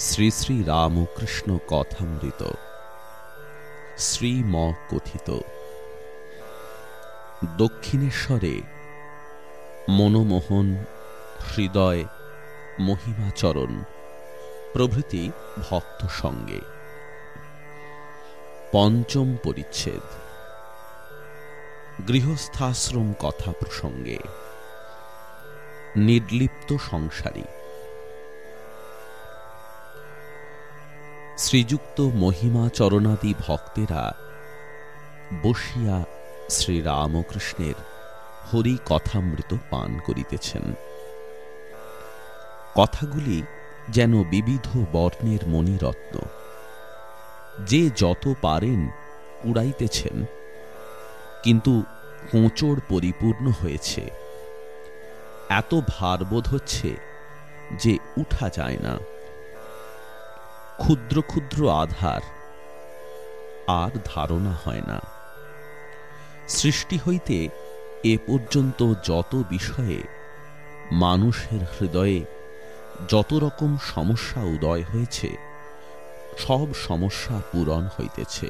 শ্রী শ্রী রামকৃষ্ণ কথামৃত। শ্রীম কথিত। দক্ষিণেশ্বরে মনমোহন, হৃদয়, মহিমাচরণ, প্রভৃতি ভক্ত সঙ্গে। পঞ্চম পরিচ্ছেদ। গৃহস্থাশ্রম কথা প্রসঙ্গে। নির্লিপ্ত সংসারী। শ্রীযুক্ত মহিমা চরণাদি ভক্তেরা বসিয়া শ্রীরামকৃষ্ণের হরি কথামৃত পান করিতেছেন। কথাগুলি যেন বিবিধ বর্ণের মণিরত্ন। যে যত পারেন উড়াইতেছেন, কিন্তু কোঁচড় পরিপূর্ণ হয়েছে। এত ভারবোধ হচ্ছে যে উঠা যায় না। ক্ষুদ্র ক্ষুদ্র আধার। আর ধারণা হয় না। সৃষ্টি হইতে এ পর্যন্ত যত বিষয়ে মানুষের হৃদয়ে যত রকম সমস্যা উদয় হয়েছে, সব সমস্যা পূরণ হইতেছে।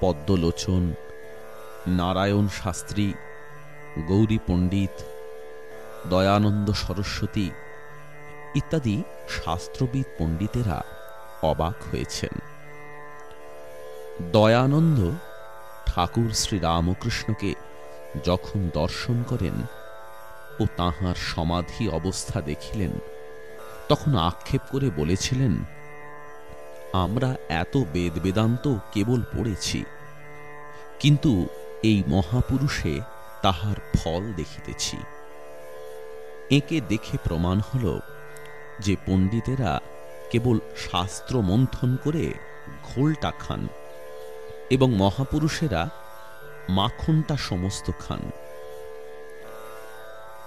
পদ্মলোচন, নারায়ণ শাস্ত্রী, গৌরী পণ্ডিত, দয়ানন্দ সরস্বতী ইত্যাদি শাস্ত্রবিদ পণ্ডিতেরা অবাক হয়েছেন। দয়ানন্দ ঠাকুর শ্রীরামকৃষ্ণকে যখন দর্শন করেন ও তাহার সমাধি অবস্থা দেখিলেন, তখন আক্ষেপ করে বলেছিলেন, আমরা এত বেদ বেদান্ত কেবল পড়েছি, কিন্তু এই মহাপুরুষে তাহার ফল দেখিতেছি। একে দেখে প্রমাণ হল যে পণ্ডিতেরা কেবল শাস্ত্র মন্থন করে ঘোলটা খান এবং মহাপুরুষেরা মাখনটা সমস্ত খান।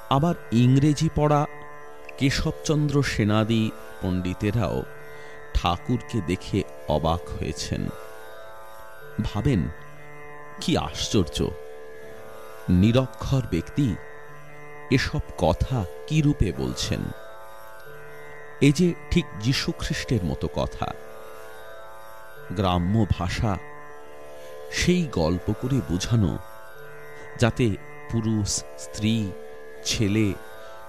আবার ইংরেজি পড়া কেশবচন্দ্র সেনাদি পণ্ডিতেরাও ঠাকুরকে দেখে অবাক হয়েছেন। ভাবেন, কি আশ্চর্য! নিরক্ষর ব্যক্তি এসব কথা কি রূপে বলছেন? এই যে ঠিক যীশুখ্রিস্টের মতো কথা, গ্রাম্য ভাষা, সেই গল্প করে বোঝানো, যাতে পুরুষ, স্ত্রী, ছেলে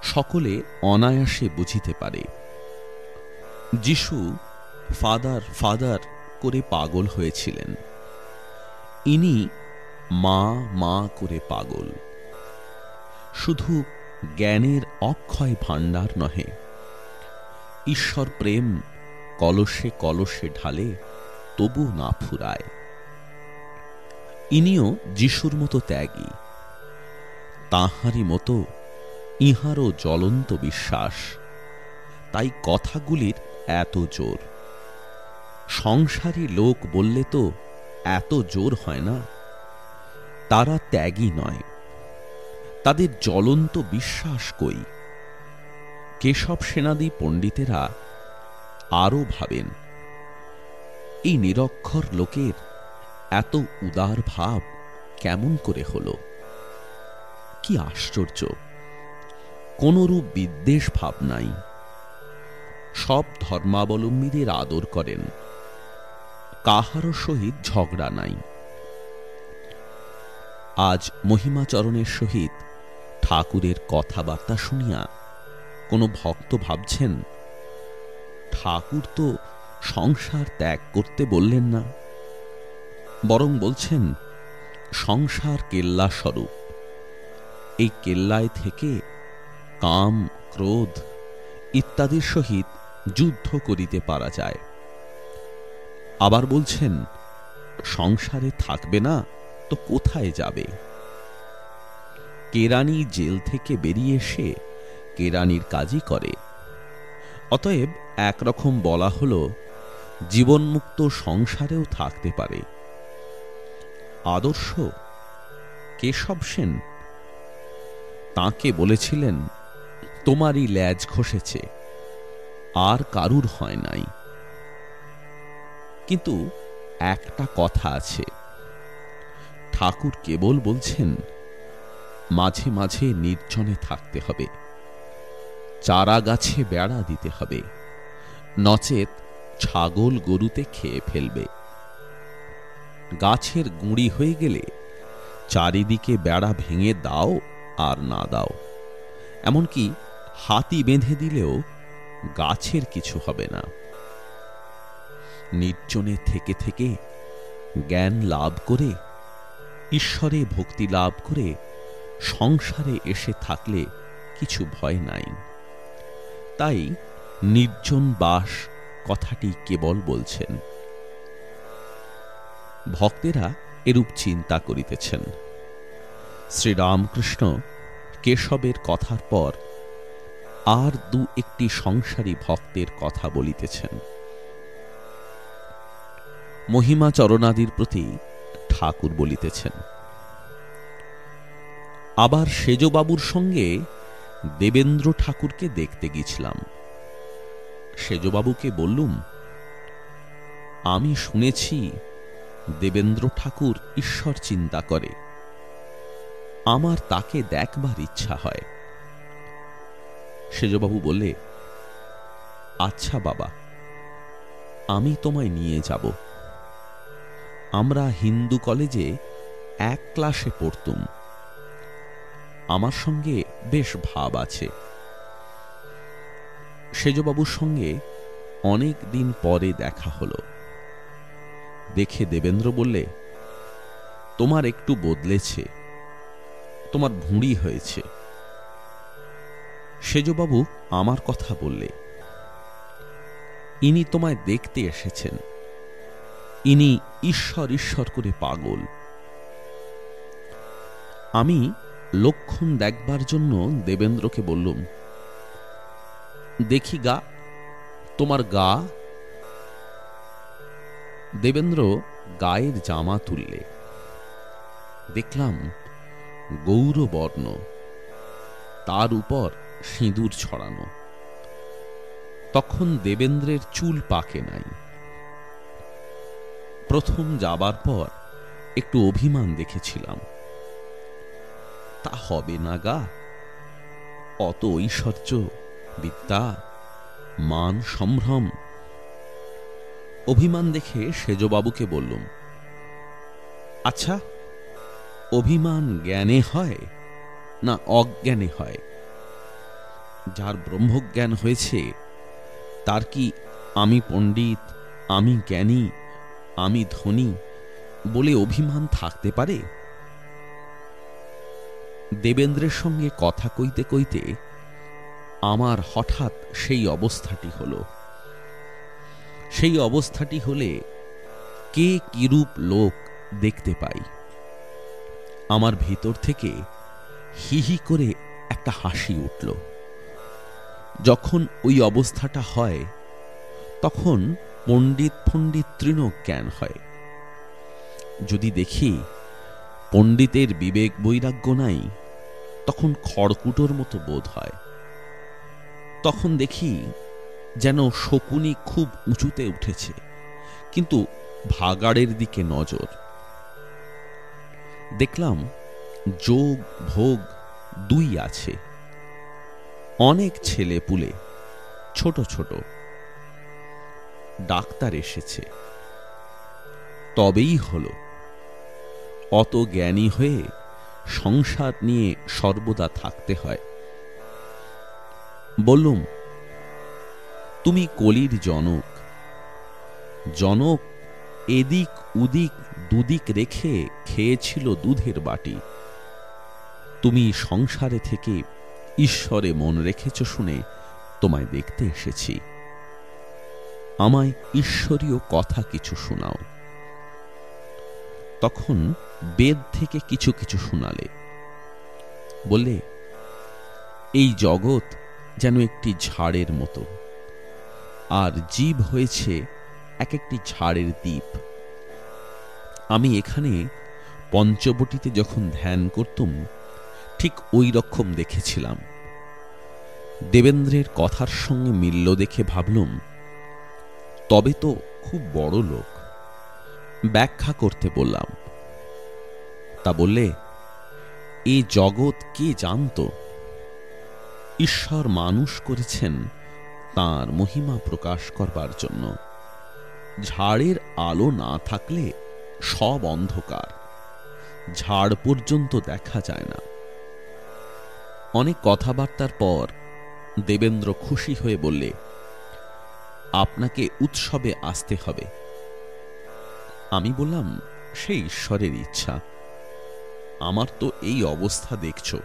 সকলে অনায়াসে বুঝিতে পারে। যিশু ফাদার ফাদার করে পাগল হয়েছিলেন। ইনি মা মা করে পাগল। শুধু জ্ঞানের অক্ষয় ভাণ্ডার নহে ঈশ্বর প্রেম কলসে কলসে ঢালে, তবু না ফুরায়। ইনিও যিশুর মতো ত্যাগী। তাহারই মতো ইহারও জ্বলন্ত বিশ্বাস। তাই কথাগুলির এত জোর। সংসারী লোক বললে তো এত জোর হয় না। তারা ত্যাগী নয়। তাদের জ্বলন্ত বিশ্বাস কই? কেশব সেনাদি পণ্ডিতেরা আরও ভাবেন, এই নিরক্ষর লোকের এত উদার ভাব কেমন করে হল? কি আশ্চর্য! কোনরূপ বিদ্বেষ ভাব নাই। সব ধর্মাবলম্বীদের আদর করেন, কাহারও সহিত ঝগড়া নাই। আজ মহিমাচরণের সহিত ঠাকুরের কথাবার্তা শুনিয়া কোনো ভক্ত ভাবছেন? ঠাকুর তো সংসার ত্যাগ করতে বললেন না। বরং বলছেন, সংসার কেল্লা স্বরূপ। এই কেল্লায় থেকে কাম, ক্রোধ ইত্যাদির সহিত যুদ্ধ করিতে পারা যায়। আবার বলছেন, সংসারে থাকবে না, তো কোথায় যাবে? কেরানি জেল থেকে বেরিয়ে এসে কেরানির কাজই করে। অতএব একরকম বলা হল, জীবনমুক্ত সংসারেও থাকতে পারে। আদর্শ? কেশব সেন তাঁকে বলেছিলেন, তোমারই ল্যাজ খসেছে আর কারুর হয় নাই। কিন্তু একটা কথা আছে। ঠাকুর কেবল বলছেন, মাঝে মাঝে নির্জনে থাকতে হবে। চারা গাছে বেড়া দিতে হবে। নচেত ছাগল গরুতে খেয়ে ফেলবে। গাছের গুঁড়ি হয়ে গেলে চারিদিকে বেড়া ভেঙে দাও আর না দাও। এমনকি হাতি বেঁধে দিলেও গাছের কিছু হবে না। নির্জনে থেকে থেকে জ্ঞান লাভ করে, ঈশ্বরে ভক্তি লাভ করে সংসারে এসে থাকলে কিছু ভয় নাই। তাই নির্জন বাস কথাটি কেবল বলছেন। ভক্তেরা এরূপ চিন্তা করিতেছেন। শ্রীরামকৃষ্ণ কেশবের কথার পর আর দু একটি সংসারী ভক্তের কথা বলিতেছেন। মহিমা চরণাদির প্রতি ঠাকুর বলিতেছেন, আবার সেজবাবুর সঙ্গে দেবেন্দ্র ঠাকুরকে দেখতে গেছিলাম। সেজবাবুকে বললুম, আমি শুনেছি দেবেন্দ্র ঠাকুর ঈশ্বর চিন্তা করে। আমার তাকে দেখবার ইচ্ছা হয়। সেজবাবু বললে আচ্ছা বাবা, আমি তোমায় নিয়ে যাব। আমরা হিন্দু কলেজে এক ক্লাসে পড়তুম। আমার সঙ্গে বেশ ভাব আছে। সেজবাবুর সঙ্গে অনেক দিন পরে দেখা হলো। দেখে দেবেন্দ্র বললে, তোমার একটু বদলেছে। তোমার ভুঁড়ি হয়েছে। সেজবাবু আমার কথা বললে, ইনি তোমায় দেখতে এসেছেন। ইনি ঈশ্বর ঈশ্বর করে পাগল। আমি লক্ষণ দেখবার জন্য দেবেন্দ্রকে বললুম, দেখি গা, তোমার গা? দেবেন্দ্র গায়ের জামা তুললে। দেখলাম গৌরবর্ণ, তার উপর সিঁদুর ছড়ানো। তখন দেবেন্দ্রের চুল পাকে নাই। প্রথম যাবার পর একটু অভিমান দেখেছিলাম। তা হবে না গা। অত ঐশ্বর্য, বিদ্যা, মান সম্ভ্রম। অভিমান দেখে সেজবাবুকে বললুম আচ্ছা অভিমান জ্ঞানে হয় না অজ্ঞানে হয়? যার ব্রহ্মজ্ঞান হয়েছে, তার কি আমি পণ্ডিত, আমি জ্ঞানী, আমি ধনী বলে অভিমান থাকতে পারে? দেবেন্দ্রের সঙ্গে কথা কইতে কইতে আমার হঠাৎ সেই অবস্থাটি হল। সেই অবস্থাটি হলে কে কিরূপ লোক দেখতে পাই? আমার ভিতর থেকে হি হি করে একটা হাসি উঠল। যখন ওই অবস্থাটা হয়, তখন পণ্ডিত ফণ্ডিত তৃণ জ্ঞান হয়। যদি দেখি পণ্ডিতের বিবেক বৈরাগ্য নাই তখন খড়কুটোর মতো বোধ হয়। তখন দেখি যেন শকুনি খুব উঁচুতে উঠেছে, কিন্তু ভাগাড়ের দিকে নজর। দেখলাম যোগ, ভোগ দুই আছে। অনেক ছেলে পুলে ছোট ছোট। ডাক্তার এসেছে। তবেই হলো। অত জ্ঞানী হয়ে সংসার নিয়ে সর্বদা থাকতে হয়। বললুম, তুমি কলির জনক। জনক এদিক উদিক দুদিক রেখে খেয়েছিল দুধের বাটি। তুমি সংসারে থেকে ঈশ্বরে মন রেখেছ শুনে তোমায় দেখতে এসেছি। আমায় ঈশ্বরীয় কথা কিছু শোনাও। তখন বেদ থেকে কিছু কিছু শোনালে। বললে, এই জগৎ যেন একটি ঝাড়ের মতো। আর জীব হয়েছে এক একটি ঝাড়ের দ্বীপ। আমি এখানে পঞ্চবটিতে যখন ধ্যান করতুম, ঠিক ওই রকম দেখেছিলাম। দেবেন্দ্রের কথার সঙ্গে মিলল দেখে ভাবলুম, তবে তো খুব বড় লোক। ব্যাখ্যা করতে বললাম তা বললে এই জগৎ কে জানত? ঈশ্বর মানুষ করেছেন তার মহিমা প্রকাশ করবার জন্য। ঝাড়ের আলো না থাকলে সব অন্ধকার। ঝাড় পর্যন্ত দেখা যায় না। অনেক কথাবার্তার পর দেবেন্দ্র খুশি হয়ে বললে, আপনাকে উৎসবে আসতে হবে। আমি বললাম, সে ঈশ্বরের ইচ্ছা। আমার তো এই অবস্থা দেখছ।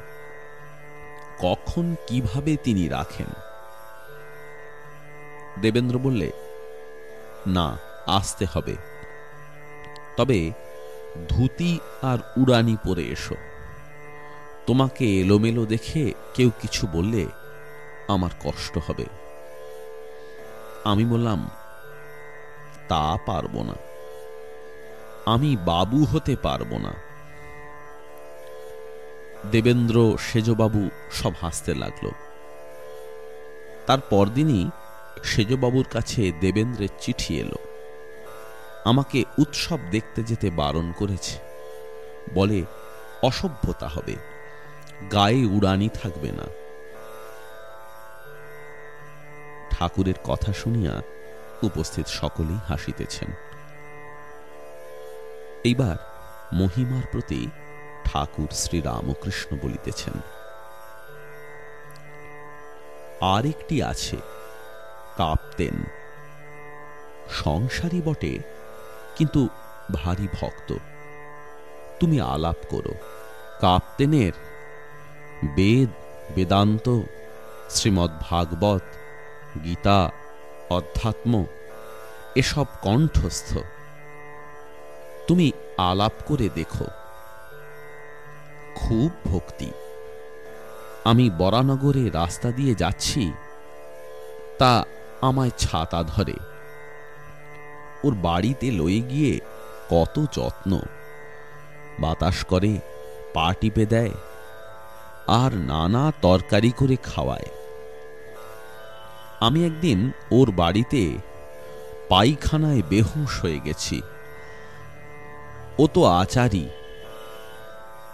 কখন কীভাবে তিনি রাখেন? দেবেন্দ্র বললে, না, আসতে হবে। তবে ধুতি আর উড়ানি পরে এসো। তোমাকে এলোমেলো দেখে কেউ কিছু বললে আমার কষ্ট হবে। আমি বললাম, তা পারব না। আমি বাবু হতে পারব না। দেবেন্দ্র সেজবাবু সব হাসতে লাগল। তার পরদিনই সেজবাবুর কাছে দেবেন্দ্রের চিঠি এলো। আমাকে উৎসব দেখতে যেতে বারণ করেছে। বলে, অসভ্যতা হবে। গায়ে উড়ানি থাকবে না। ঠাকুরের কথা শুনিয়া উপস্থিত সকলেই হাসিতেছেন। এইবার মহিমার প্রতি ঠাকুর শ্রী রামকৃষ্ণ বলিতেছেন আর একটি আছে, কাঁপতেন। সংসারী বটে, কিন্তু ভারী ভক্ত। তুমি আলাপ করো। কাপ্তেনের বেদ, বেদান্ত শ্রীমৎ ভাগবত গীতা, অধ্যাত্ম, এসব কণ্ঠস্থ। তুমি আলাপ করে দেখো। খুব ভক্তি। আমি বরানগরে রাস্তা দিয়ে যাচ্ছি, তা আমায় ছাতা ধরে। ওর বাড়িতে লয়ে গিয়ে কত যত্ন। বাতাস করে, পা টিপে দেয়, আর নানা তরকারি করে খাওয়ায়। আমি একদিন ওর বাড়িতে পায়খানায় বেহুশ হয়ে গেছি। ও তো আচারি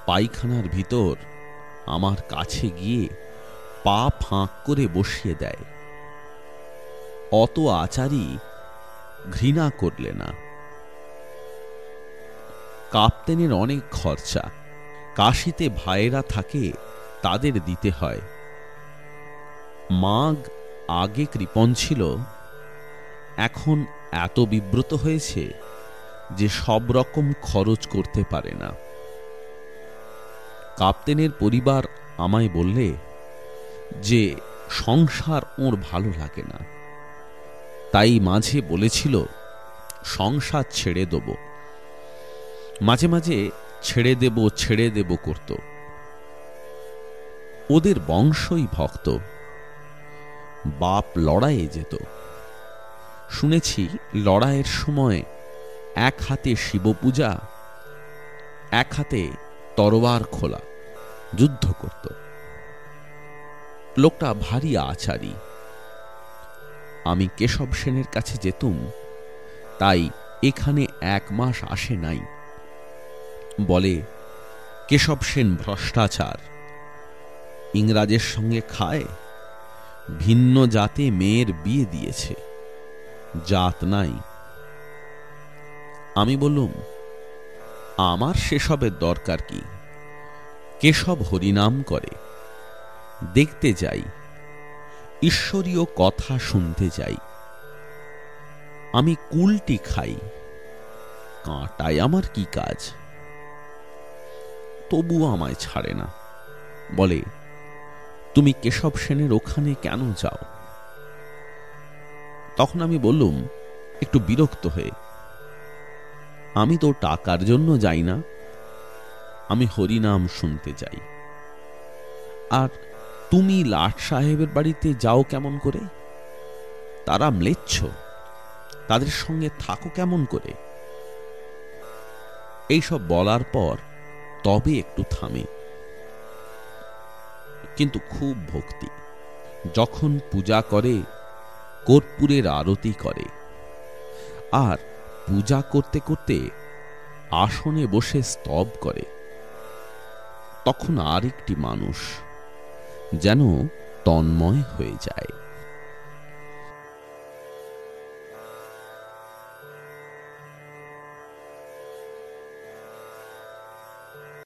পায়খানার ভিতর আমার কাছে গিয়ে পা ফাঁক করে বসিয়ে দেয়। অত আচারি ঘৃণা করলে না। কাপ্তেনের অনেক খরচা। কাশিতে ভাইয়েরা থাকে, তাদের দিতে হয়। মাগ আগে কৃপণ ছিল, এখন এত বিব্রত হয়েছে যে সব রকম খরচ করতে পারে না। কাপ্তেনের পরিবার আমায় বললে যে সংসার ওর ভালো লাগে না। তাই মাঝে বলেছিল, সংসার ছেড়ে দেব। মাঝে মাঝে ছেড়ে দেব ছেড়ে দেব করত। ওদের বংশই ভক্ত। বাপ লড়াইয়ে যেত। শুনেছি লড়াইয়ের সময় এক হাতে শিব পূজা এক হাতে তরোয়ার খোলা, যুদ্ধ করত। লোকটা ভারী আচারী। আমি কেশব সেনের কাছে যেতুম, তাই এখানে এক মাস আসে নাই। বলে, কেশব সেন ভ্রষ্টাচার। ইংরাজের সঙ্গে খায়, ভিন্ন জাতে মেয়ের বিয়ে দিয়েছে। জাত নাই। আমি বললুম আমার সেসবের দরকার কি? কেশব হরিনাম করে, দেখতে যাই, ঈশ্বরীয় কথা শুনতে যাই। আমি কুলটি খাই, কাঁটায় আমার কি কাজ? তবুও আমায় ছাড়ে না, বলে, তুমি কেশব সেনের ওখানে কেন যাও? তখন আমি বললুম, একটু বিরক্ত হয়ে আমি তো টাকার জন্য যাই না। আমি হরিনাম শুনতে যাই আর তুমি লাট সাহেবের বাড়িতে যাও কেমন করে? তারা ম্লেচ্ছ। তাদের সঙ্গে থাকো কেমন করে? এইসব বলার পর তবে একটু থামে। কিন্তু খুব ভক্তি। যখন পূজা করে, কর্পূরের আরতি করে। আর পূজা করতে করতে আসনে বসে স্তব করে। তখন আরেকটি মানুষ যেন তন্ময় হয়ে যায়।